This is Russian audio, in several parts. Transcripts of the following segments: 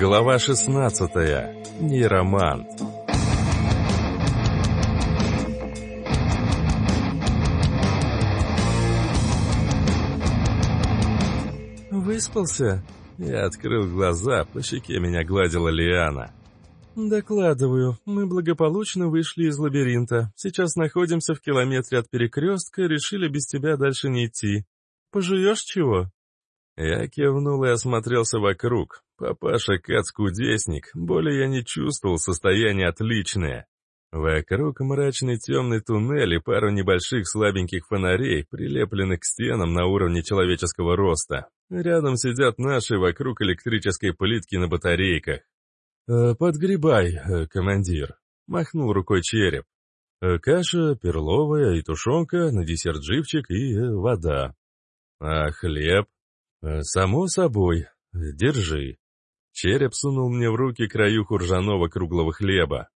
Глава 16. Нейромант. Выспался? Я открыл глаза, по щеке меня гладила Лиана. «Докладываю, мы благополучно вышли из лабиринта. Сейчас находимся в километре от перекрестка, решили без тебя дальше не идти. Пожуешь чего?» Я кивнул и осмотрелся вокруг. Папаша Кац-кудесник, более я не чувствовал, состояние отличное. Вокруг мрачный темный туннель и пару небольших слабеньких фонарей, прилепленных к стенам на уровне человеческого роста. Рядом сидят наши вокруг электрической плитки на батарейках. «Э, «Подгребай, э, командир», — махнул рукой череп. «Э, «Каша перловая и тушенка, на десерт живчик и э, вода». «А хлеб?» Э, «Само собой. Держи». Череп сунул мне в руки краюху ржаного круглого хлеба.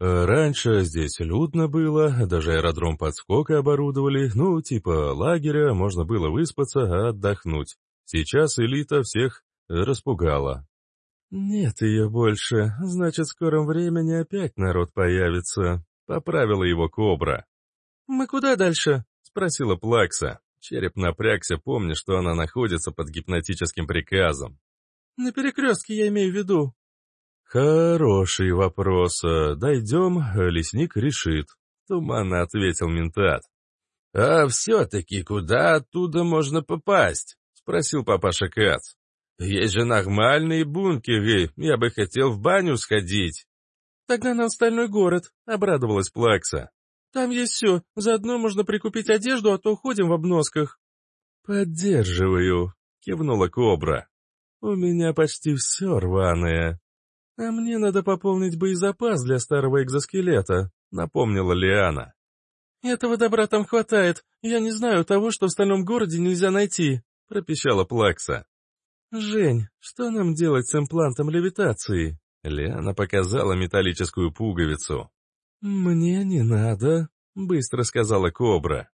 Э, раньше здесь людно было, даже аэродром подскока оборудовали, ну, типа лагеря, можно было выспаться, а отдохнуть. Сейчас элита всех распугала. «Нет ее больше, значит, в скором времени опять народ появится», — поправила его кобра. «Мы куда дальше?» — спросила Плакса. Череп напрягся, помня, что она находится под гипнотическим приказом. «На перекрестке я имею в виду». «Хороший вопрос. Дойдем, лесник решит», — туманно ответил ментат. «А все-таки куда оттуда можно попасть?» — спросил папаша Кац. «Есть же нормальные бункеры, я бы хотел в баню сходить». «Тогда на остальной город», — обрадовалась Плакса. «Там есть все, заодно можно прикупить одежду, а то ходим в обносках». «Поддерживаю», — кивнула Кобра. «У меня почти все рваное. А мне надо пополнить боезапас для старого экзоскелета», — напомнила Лиана. «Этого добра там хватает. Я не знаю того, что в стальном городе нельзя найти», — пропищала Плакса. «Жень, что нам делать с имплантом левитации?» Лиана показала металлическую пуговицу. «Мне не надо», — быстро сказала Кобра.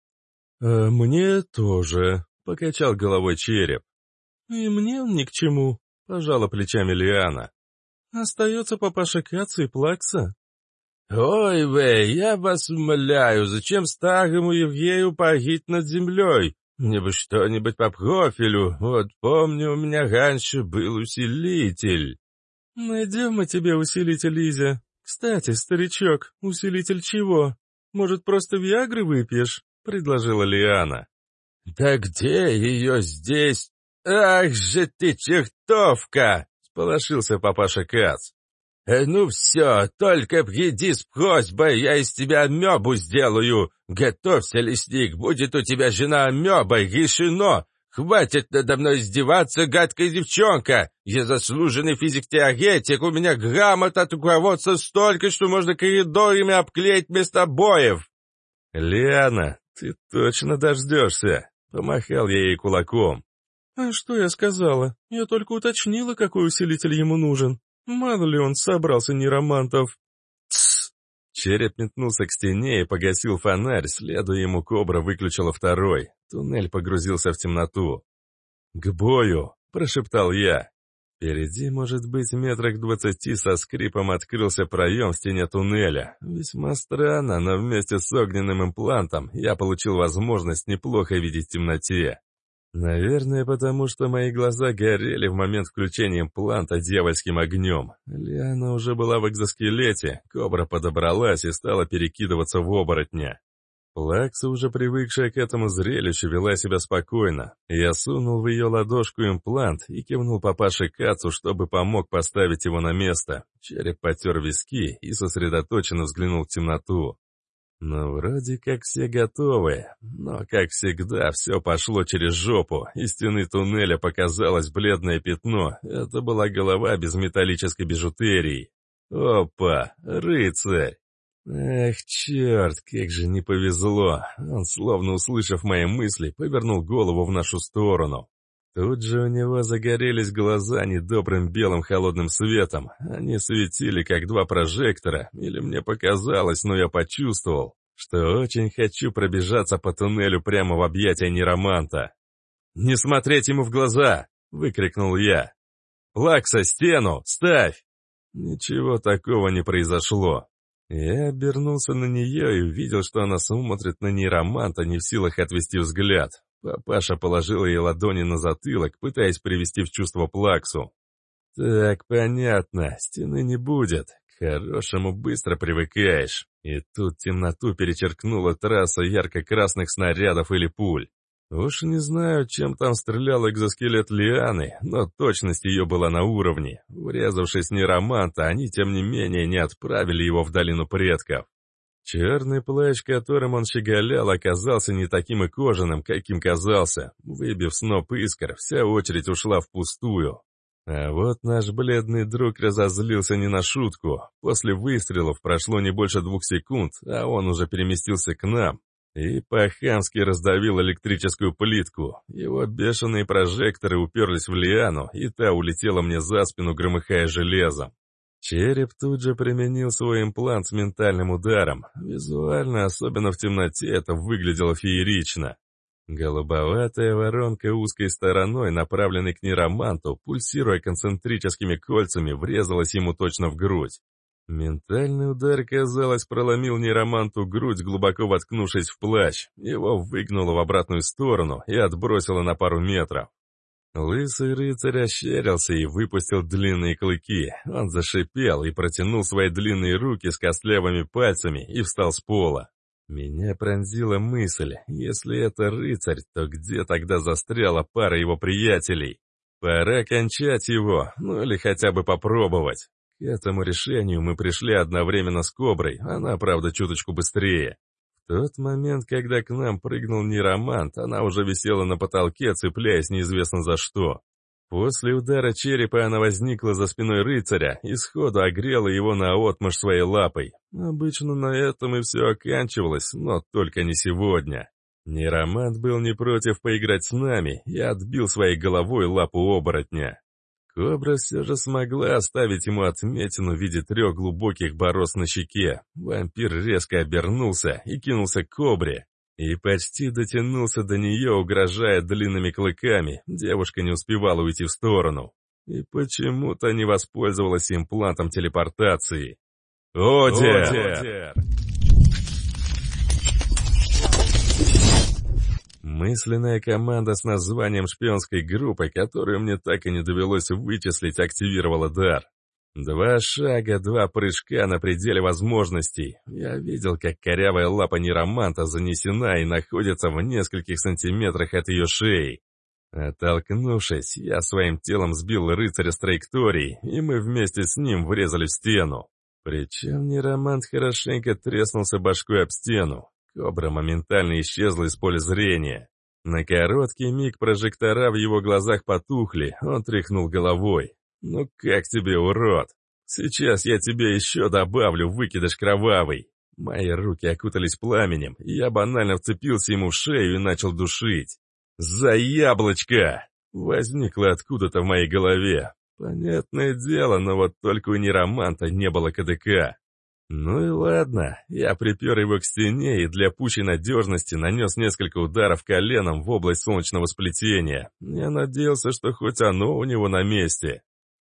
«А мне тоже», — покачал головой череп. «И мне он ни к чему», — пожала плечами Лиана. «Остается папаша Каца и Плакса». «Ой, вы, я вас умоляю, зачем старому Евгею погить над землей? Мне бы что-нибудь по профилю. Вот помню, у меня раньше был усилитель». «Найдем мы тебе усилитель, Лизя. Кстати, старичок, усилитель чего? Может, просто Виагры выпьешь?» — предложила Лиана. «Да где ее здесь? «Ах же ты, чертовка!» — сполошился папаша Кац. «Э, «Ну все, только приди с просьбой, я из тебя амебу сделаю. Готовься, лесник, будет у тебя жена амебой, решено. Хватит надо мной издеваться, гадкая девчонка. Я заслуженный физик-теоретик, у меня грамот от руководства столько, что можно коридорами обклеить вместо обоев». «Лиана, ты точно дождешься!» — помахал я ей кулаком. «А что я сказала? Я только уточнила, какой усилитель ему нужен. Мало ли он собрался нейромантов». «Тссс!» Череп метнулся к стене и погасил фонарь, следуя ему кобра выключила второй. Туннель погрузился в темноту. «К бою!» — прошептал я. Впереди, может быть, метрах двадцати со скрипом открылся проем в стене туннеля. Весьма странно, но вместе с огненным имплантом я получил возможность неплохо видеть в темноте. Наверное, потому что мои глаза горели в момент включения импланта дьявольским огнем. Лиана уже была в экзоскелете, кобра подобралась и стала перекидываться в оборотня. Плакса, уже привыкшая к этому зрелищу, вела себя спокойно. Я сунул в ее ладошку имплант и кивнул папаше Кацу, чтобы помог поставить его на место. Череп потер виски и сосредоточенно взглянул в темноту. Ну, вроде как все готовы, но, как всегда, все пошло через жопу. Из стены туннеля показалось бледное пятно. Это была голова без металлической бижутерии. Опа, рыцарь! Эх, черт, как же не повезло. Он, словно услышав мои мысли, повернул голову в нашу сторону. Тут же у него загорелись глаза недобрым белым холодным светом. Они светили, как два прожектора, или мне показалось, но я почувствовал, что очень хочу пробежаться по туннелю прямо в объятия нероманта. «Не смотреть ему в глаза!» — выкрикнул я. Плакса, стену! Ставь!» Ничего такого не произошло. Я обернулся на нее и увидел, что она смотрит на нейроманта, не в силах отвести взгляд. Папаша положил ей ладони на затылок, пытаясь привести в чувство плаксу. «Так, понятно, стены не будет. К хорошему быстро привыкаешь». И тут темноту перечеркнула трасса ярко-красных снарядов или пуль. Уж не знаю, чем там стрелял экзоскелет Лианы, но точность ее была на уровне. Врезавшись в нейроманта, они, тем не менее, не отправили его в долину предков. Черный плащ, которым он щеголял, оказался не таким и кожаным, каким казался. Выбив сноп искр, вся очередь ушла впустую. А вот наш бледный друг разозлился не на шутку. После выстрелов прошло не больше двух секунд, а он уже переместился к нам, и по-хамски раздавил электрическую плитку. Его бешеные прожекторы уперлись в лиану, и та улетела мне за спину, громыхая железом. Череп тут же применил свой имплант с ментальным ударом. Визуально, особенно в темноте, это выглядело феерично. Голубоватая воронка узкой стороной, направленной к нейроманту, пульсируя концентрическими кольцами, врезалась ему точно в грудь. Ментальный удар, казалось, проломил нейроманту грудь, глубоко воткнувшись в плащ. Его выгнуло в обратную сторону и отбросило на пару метров. Лысый рыцарь ощерился и выпустил длинные клыки. Он зашипел и протянул свои длинные руки с костлявыми пальцами и встал с пола. Меня пронзила мысль, если это рыцарь, то где тогда застряла пара его приятелей? Пора кончать его, ну или хотя бы попробовать. К этому решению мы пришли одновременно с Коброй, она, правда, чуточку быстрее. Тот момент, когда к нам прыгнул нейромант, она уже висела на потолке, цепляясь неизвестно за что. После удара черепа она возникла за спиной рыцаря и сходу огрела его на наотмашь своей лапой. Обычно на этом и все оканчивалось, но только не сегодня. Нейромант был не против поиграть с нами и отбил своей головой лапу оборотня. Кобра все же смогла оставить ему отметину в виде трех глубоких борозд на щеке. Вампир резко обернулся и кинулся к кобре. И почти дотянулся до нее, угрожая длинными клыками. Девушка не успевала уйти в сторону. И почему-то не воспользовалась имплантом телепортации. «Одер!», Одер! Мысленная команда с названием шпионской группы, которую мне так и не довелось вычислить, активировала дар. Два шага, два прыжка на пределе возможностей. Я видел, как корявая лапа нероманта занесена и находится в нескольких сантиметрах от ее шеи. Оттолкнувшись, я своим телом сбил рыцаря с траектории, и мы вместе с ним врезали в стену. Причем неромант хорошенько треснулся башкой об стену. Кобра моментально исчезла из поля зрения. На короткий миг прожектора в его глазах потухли, он тряхнул головой. «Ну как тебе, урод? Сейчас я тебе еще добавлю, выкидыш кровавый!» Мои руки окутались пламенем, и я банально вцепился ему в шею и начал душить. «За яблочко!» Возникло откуда-то в моей голове. Понятное дело, но вот только у нероманта не было КДК. Ну и ладно, я припер его к стене и для пущей надежности нанес несколько ударов коленом в область солнечного сплетения. Я надеялся, что хоть оно у него на месте.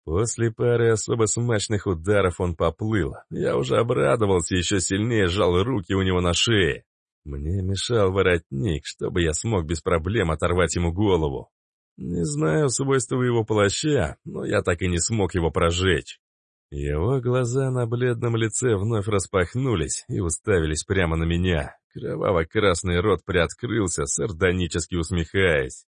После пары особо смачных ударов он поплыл. Я уже обрадовался, еще сильнее сжал руки у него на шее. Мне мешал воротник, чтобы я смог без проблем оторвать ему голову. Не знаю свойства его плаща, но я так и не смог его прожечь. Его глаза на бледном лице вновь распахнулись и уставились прямо на меня. Кроваво-красный рот приоткрылся, сардонически усмехаясь.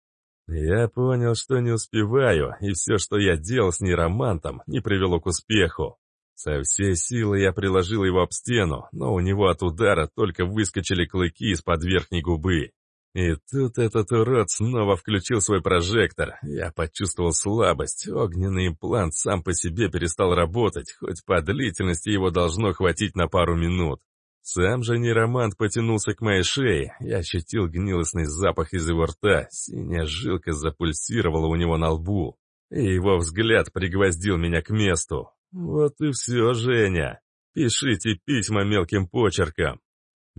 Я понял, что не успеваю, и все, что я делал с нейромантом, не привело к успеху. Со всей силы я приложил его об стену, но у него от удара только выскочили клыки из-под верхней губы. И тут этот урод снова включил свой прожектор. Я почувствовал слабость. Огненный имплант сам по себе перестал работать, хоть по длительности его должно хватить на пару минут. Сам же нейромант потянулся к моей шее. Я ощутил гнилостный запах из его рта. Синяя жилка запульсировала у него на лбу. И его взгляд пригвоздил меня к месту. Вот и все, Женя. Пишите письма мелким почерком.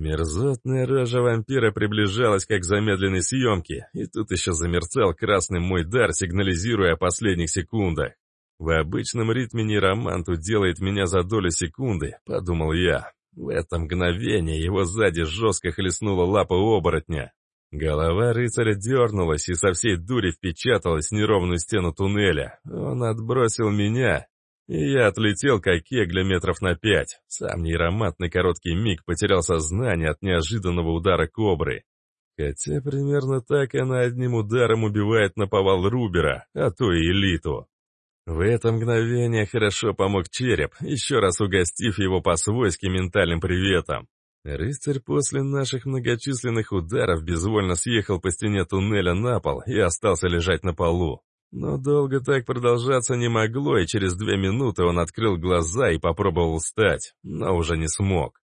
Мерзотная рожа вампира приближалась как в замедленной съемке, и тут еще замерцал красным мой дар, сигнализируя о последних секундах. В обычном ритме нейроманту делает меня за долю секунды, подумал я. В это мгновение его сзади жестко хлестнула лапа оборотня. Голова рыцаря дернулась и со всей дури впечаталась в неровную стену туннеля. Он отбросил меня, и я отлетел как кегля метров на пять. Сам нейромат на короткий миг потерял сознание от неожиданного удара кобры. Хотя примерно так она одним ударом убивает наповал Рубера, а то и элиту. В это мгновение хорошо помог череп, еще раз угостив его по-свойски ментальным приветом. Рыцарь после наших многочисленных ударов безвольно съехал по стене туннеля на пол и остался лежать на полу. Но долго так продолжаться не могло, и через две минуты он открыл глаза и попробовал встать, но уже не смог.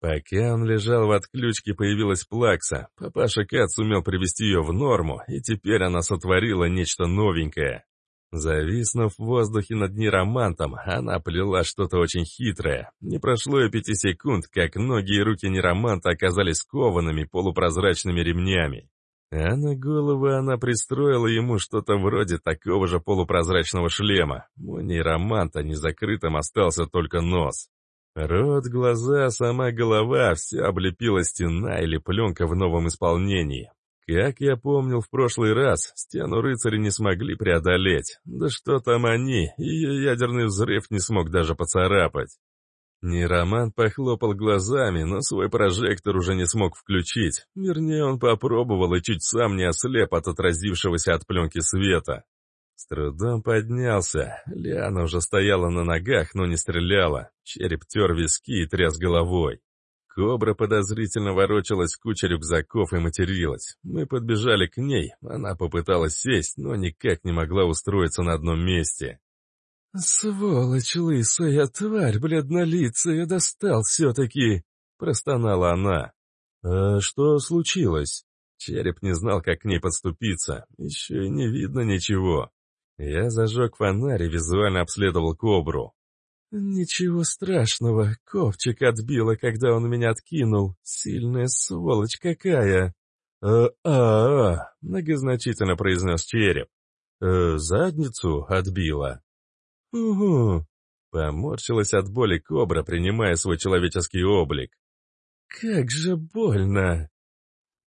Пока он лежал в отключке, появилась плакса. Папаша Кат сумел привести ее в норму, и теперь она сотворила нечто новенькое. Зависнув в воздухе над неромантом, она плела что-то очень хитрое. Не прошло и пяти секунд, как ноги и руки нероманта оказались скованными полупрозрачными ремнями. А на голову она пристроила ему что-то вроде такого же полупрозрачного шлема. У нейроманта незакрытым остался только нос. Рот, глаза, сама голова — все облепила стена или пленка в новом исполнении. Как я помнил в прошлый раз, стену рыцари не смогли преодолеть. Да что там они, ее ядерный взрыв не смог даже поцарапать. Нероман похлопал глазами, но свой прожектор уже не смог включить. Вернее, он попробовал и чуть сам не ослеп от отразившегося от пленки света. С трудом поднялся. Лиана уже стояла на ногах, но не стреляла. Череп тер виски и тряс головой. Кобра подозрительно ворочалась в куче рюкзаков и материлась. Мы подбежали к ней, она попыталась сесть, но никак не могла устроиться на одном месте. «Сволочь лысая тварь, бледнолицая, достал все-таки!» — простонала она. «А что случилось?» Череп не знал, как к ней подступиться, еще и не видно ничего. Я зажег фонарь и визуально обследовал кобру. «Ничего страшного, ковчик отбила, когда он меня откинул. Сильная сволочь какая!» «А-а-а!» — многозначительно произнес череп. «Э, «Задницу отбила». «Угу!» — поморщилась от боли кобра, принимая свой человеческий облик. «Как же больно!»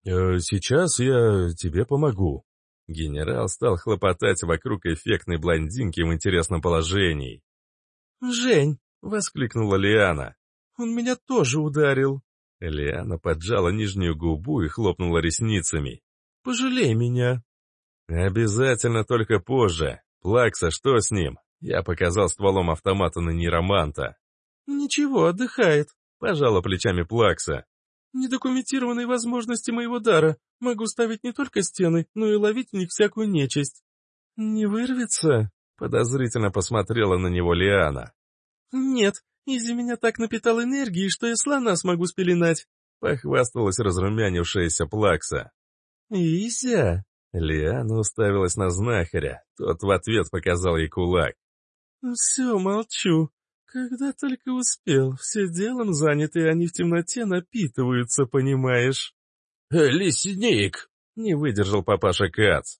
«Э, «Сейчас я тебе помогу». Генерал стал хлопотать вокруг эффектной блондинки в интересном положении. «Жень!» — воскликнула Лиана. «Он меня тоже ударил!» Лиана поджала нижнюю губу и хлопнула ресницами. «Пожалей меня!» «Обязательно только позже. Плакса, что с ним?» Я показал стволом автомата на нейроманта. «Ничего, отдыхает», — пожала плечами Плакса. «Недокументированные возможности моего дара. Могу ставить не только стены, но и ловить в них всякую нечисть». «Не вырвется?» Подозрительно посмотрела на него Лиана. «Нет, Изи меня так напитал энергией, что я слона смогу спеленать», — похвасталась разрумянившаяся Плакса. «Изя?» Лиана уставилась на знахаря, тот в ответ показал ей кулак. «Все, молчу. Когда только успел, все делом заняты, они в темноте напитываются, понимаешь?» «Лесник!» — не выдержал папаша Кац.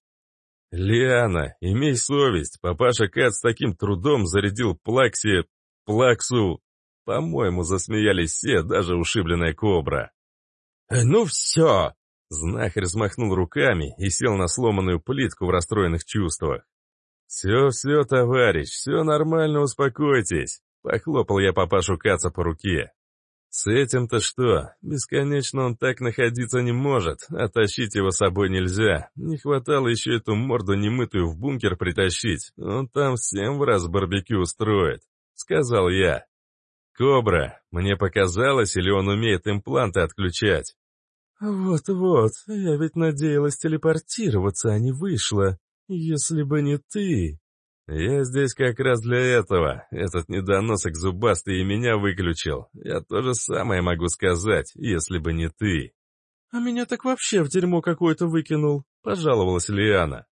«Лиана, имей совесть, папаша Кат с таким трудом зарядил Плаксе... Плаксу...» По-моему, засмеялись все, даже ушибленная кобра. «Э, «Ну все!» Знахарь взмахнул руками и сел на сломанную плитку в расстроенных чувствах. «Все-все, товарищ, все нормально, успокойтесь!» Похлопал я папашу Каца по руке. С этим-то что? Бесконечно он так находиться не может, а тащить его с собой нельзя. Не хватало еще эту морду немытую в бункер притащить. Он там всем в раз барбекю устроит, — сказал я. «Кобра, мне показалось, или он умеет импланты отключать?» «Вот-вот, я ведь надеялась телепортироваться, а не вышла. Если бы не ты...» «Я здесь как раз для этого. Этот недоносок зубастый и меня выключил. Я то же самое могу сказать, если бы не ты». «А меня так вообще в дерьмо какое-то выкинул», — пожаловалась Лиана.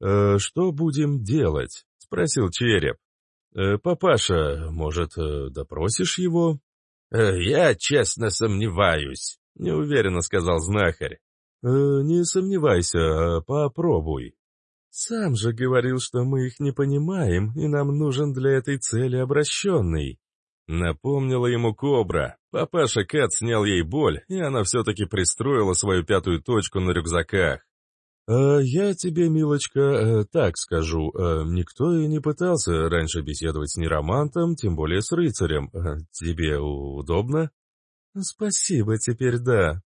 «Э, «Что будем делать?» — спросил Череп. «Э, «Папаша, может, э, допросишь его?» э, «Я честно сомневаюсь», — неуверенно сказал знахарь. «Э, «Не сомневайся, а попробуй». Сам же говорил, что мы их не понимаем, и нам нужен для этой цели обращенный. Напомнила ему Кобра. Папаша Кат снял ей боль, и она все-таки пристроила свою пятую точку на рюкзаках. «А я тебе, милочка, э, так скажу, э, никто и не пытался раньше беседовать с неромантом, тем более с рыцарем. Э, тебе удобно?» «Спасибо, теперь да».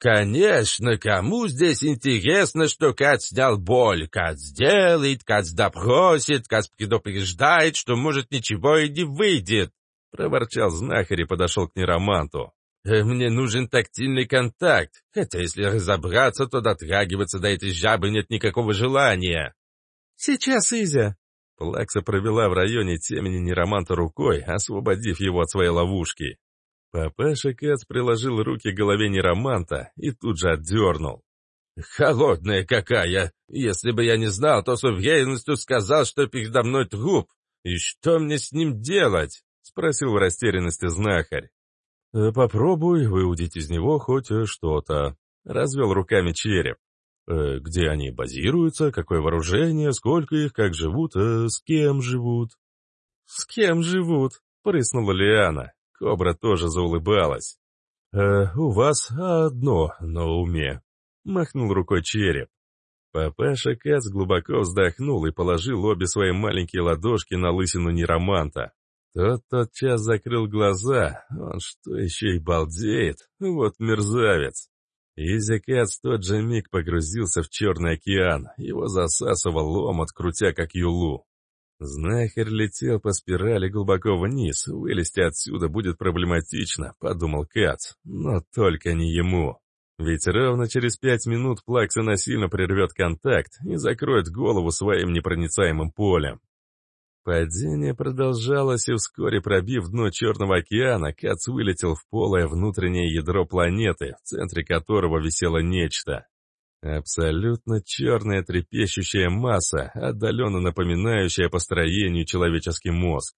«Конечно, кому здесь интересно, что Кат снял боль? Кат сделает, Кат допросит, Кат предупреждает, что, может, ничего и не выйдет!» Проворчал знахарь и подошел к нероманту. Э, «Мне нужен тактильный контакт, хотя если разобраться, то дотрагиваться до этой жабы нет никакого желания». «Сейчас, Изя!» Плакса провела в районе темени нероманта рукой, освободив его от своей ловушки. Папаша Кац приложил руки к голове нероманта и тут же отдернул. «Холодная какая! Если бы я не знал, то с уверенностью сказал, что передо мной труп. И что мне с ним делать?» — спросил в растерянности знахарь. «Э, «Попробуй выудить из него хоть что-то», — развел руками череп. «Э, «Где они базируются, какое вооружение, сколько их, как живут, э, с кем живут?» «С кем живут?» — прыснула Лиана. Кобра тоже заулыбалась. «Э, «У вас одно на уме», — махнул рукой череп. Папаша Кац глубоко вздохнул и положил обе свои маленькие ладошки на лысину нероманта. Тот тотчас закрыл глаза, он что еще и балдеет, вот мерзавец. Изи Кац тот же миг погрузился в черный океан, его засасывал омут, крутя как юлу. Знахарь летел по спирали глубоко вниз, вылезти отсюда будет проблематично, подумал Кац, но только не ему. Ведь ровно через пять минут Плакса насильно прервет контакт и закроет голову своим непроницаемым полем. Падение продолжалось, и вскоре, пробив дно Черного океана, Кац вылетел в полое внутреннее ядро планеты, в центре которого висело нечто. Абсолютно черная трепещущая масса, отдаленно напоминающая по строению человеческий мозг.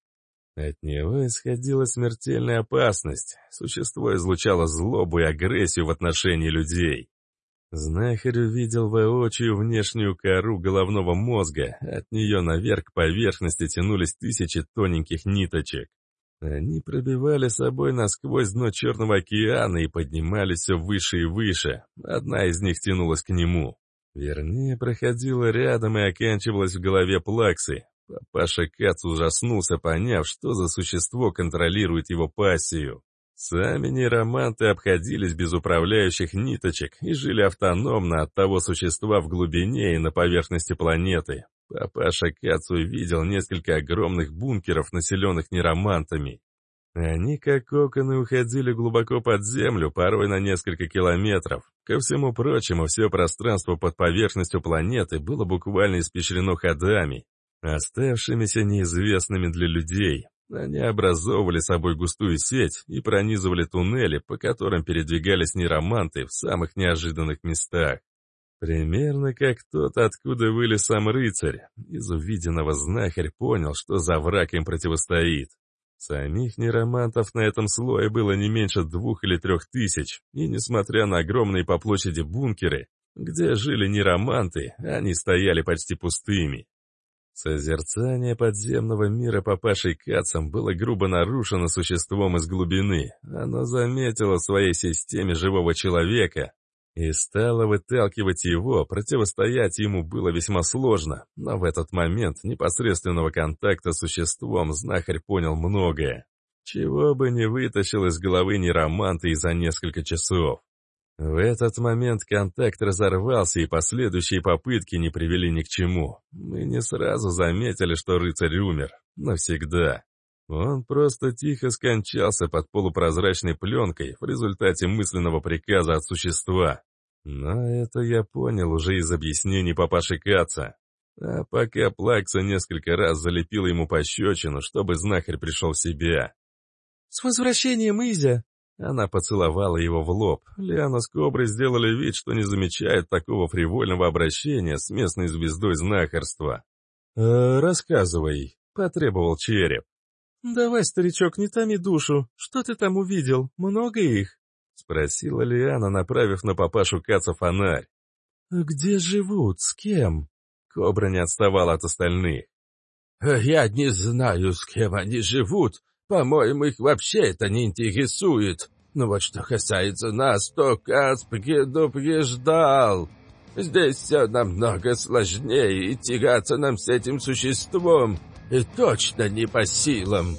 От него исходила смертельная опасность. Существо излучало злобу и агрессию в отношении людей. Знахарь увидел воочию внешнюю кору головного мозга, от нее наверх к поверхности тянулись тысячи тоненьких ниточек. Они пробивали собой насквозь дно Черного океана и поднимались все выше и выше. Одна из них тянулась к нему. Вернее, проходила рядом и оканчивалась в голове Плаксы. Папаша Кац ужаснулся, поняв, что за существо контролирует его пассию. Сами нейроманты обходились без управляющих ниточек и жили автономно от того существа в глубине и на поверхности планеты. Папаша Кац увидел несколько огромных бункеров, населенных нейромантами. Они, как коконы, уходили глубоко под землю, порой на несколько километров. Ко всему прочему, все пространство под поверхностью планеты было буквально испещрено ходами, оставшимися неизвестными для людей. Они образовывали собой густую сеть и пронизывали туннели, по которым передвигались нейроманты в самых неожиданных местах. Примерно как тот, откуда вылез сам рыцарь. Из увиденного знахарь понял, что за враг им противостоит. Самих нейромантов на этом слое было не меньше двух или трех тысяч, и несмотря на огромные по площади бункеры, где жили нейроманты, они стояли почти пустыми. Созерцание подземного мира папашей Кацом было грубо нарушено существом из глубины. Оно заметило в своей системе живого человека и стало выталкивать его, противостоять ему было весьма сложно, но в этот момент непосредственного контакта с существом знахарь понял многое. Чего бы не вытащил из головы нероманта и за несколько часов. В этот момент контакт разорвался, и последующие попытки не привели ни к чему. Мы не сразу заметили, что рыцарь умер. Навсегда. Он просто тихо скончался под полупрозрачной пленкой в результате мысленного приказа от существа. Но это я понял уже из объяснений папаши Каца. А пока Плакса несколько раз залепила ему пощечину, чтобы знахарь пришел в себя. «С возвращением, Изя!» Она поцеловала его в лоб. Лиана с Коброй сделали вид, что не замечают такого фривольного обращения с местной звездой знахарства. «Э, «Рассказывай», — потребовал череп. «Давай, старичок, не томи душу. Что ты там увидел? Много их?» — спросила Лиана, направив на папашу Каца фонарь. «Где живут? С кем?» Кобра не отставал от остальных. «Я не знаю, с кем они живут. По-моему, их вообще это не интересует. Но вот что касается нас, то Кац предупреждал. Здесь все намного сложнее, и тягаться нам с этим существом точно не по силам».